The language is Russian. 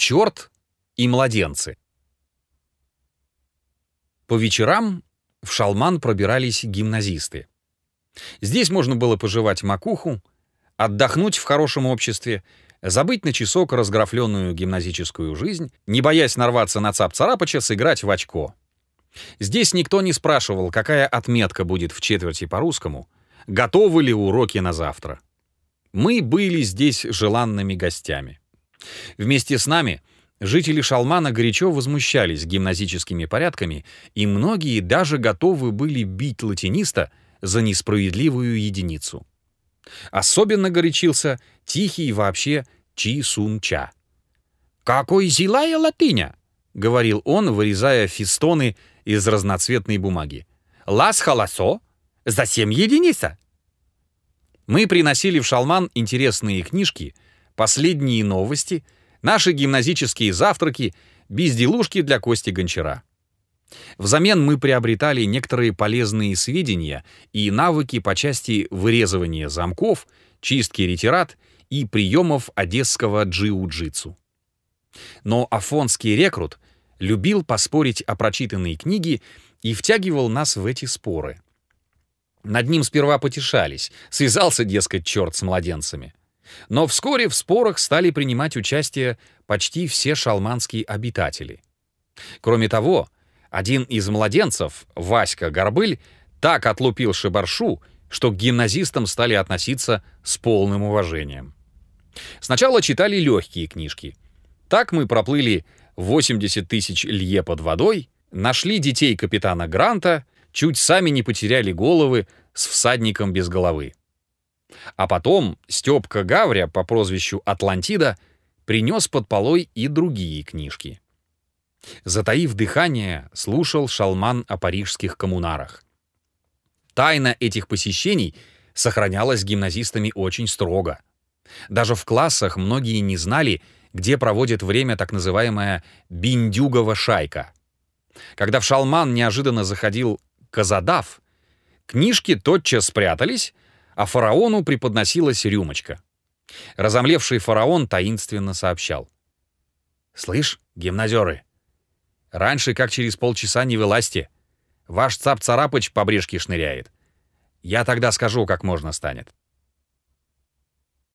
Черт и младенцы. По вечерам в Шалман пробирались гимназисты. Здесь можно было пожевать макуху, отдохнуть в хорошем обществе, забыть на часок разграфленную гимназическую жизнь, не боясь нарваться на цап-царапача, сыграть в очко. Здесь никто не спрашивал, какая отметка будет в четверти по-русскому, готовы ли уроки на завтра. Мы были здесь желанными гостями. Вместе с нами жители Шалмана горячо возмущались гимназическими порядками, и многие даже готовы были бить латиниста за несправедливую единицу. Особенно горячился тихий вообще Чи Сун Ча. «Какой зилая латыня!» — говорил он, вырезая фистоны из разноцветной бумаги. «Лас холосо? За семь единица!» Мы приносили в Шалман интересные книжки, последние новости, наши гимназические завтраки, безделушки для Кости Гончара. Взамен мы приобретали некоторые полезные сведения и навыки по части вырезывания замков, чистки ретират и приемов одесского джиу-джитсу. Но афонский рекрут любил поспорить о прочитанной книге и втягивал нас в эти споры. Над ним сперва потешались, связался, дескать, черт с младенцами. Но вскоре в спорах стали принимать участие почти все шалманские обитатели. Кроме того, один из младенцев, Васька Горбыль, так отлупил Шибаршу, что к гимназистам стали относиться с полным уважением. Сначала читали легкие книжки. Так мы проплыли 80 тысяч лье под водой, нашли детей капитана Гранта — чуть сами не потеряли головы с всадником без головы. А потом Степка Гавря по прозвищу Атлантида принес под полой и другие книжки. Затаив дыхание, слушал шалман о парижских коммунарах. Тайна этих посещений сохранялась гимназистами очень строго. Даже в классах многие не знали, где проводит время так называемая «биндюгова шайка». Когда в шалман неожиданно заходил Казадав, книжки тотчас спрятались, а фараону преподносилась рюмочка. Разомлевший фараон таинственно сообщал. «Слышь, гимназеры, раньше как через полчаса не вылазьте. Ваш цап-царапыч по брюшке шныряет. Я тогда скажу, как можно станет».